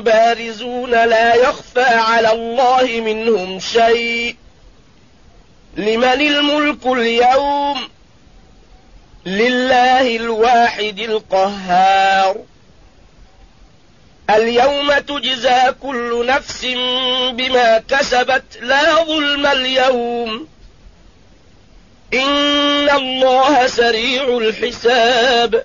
بارزون لا يخفى على الله منهم شيء. لمن الملك اليوم؟ لله الواحد القهار. اليوم تجزى كل نفس بما كسبت لا ظلم اليوم. إن الله سريع الحساب.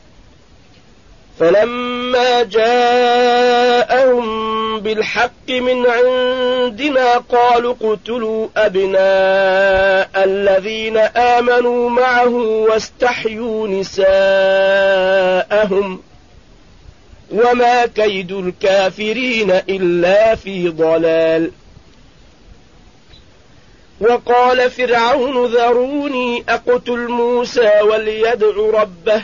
فلما جاءهم بالحق من عندنا قالوا اقتلوا أبناء الذين آمنوا معه واستحيوا نساءهم وما كيد الكافرين إلا في ضلال. وقال فرعون ذروني أقتل موسى وليدع ربه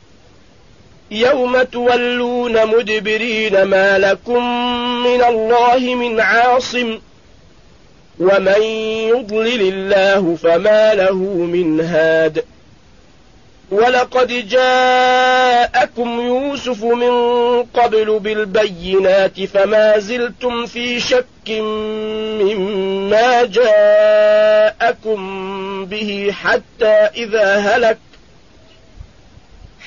يوم تولون مدبرين ما لكم من الله من عاصم ومن يضلل الله فما له من هاد ولقد جاءكم يوسف من قبل بالبينات فما زلتم في شك مما جاءكم به حتى إذا هلك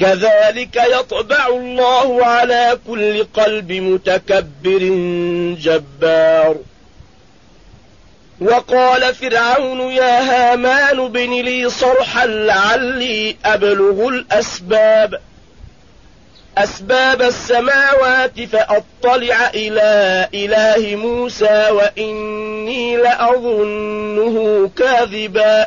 كذلك يطبع الله على كل قلب متكبر جبار. وقال فرعون يا هامان بن لي صرحا لعلي أبلغ الأسباب. أسباب السماوات فأطلع إلى إله موسى وإني لأظنه كاذبا.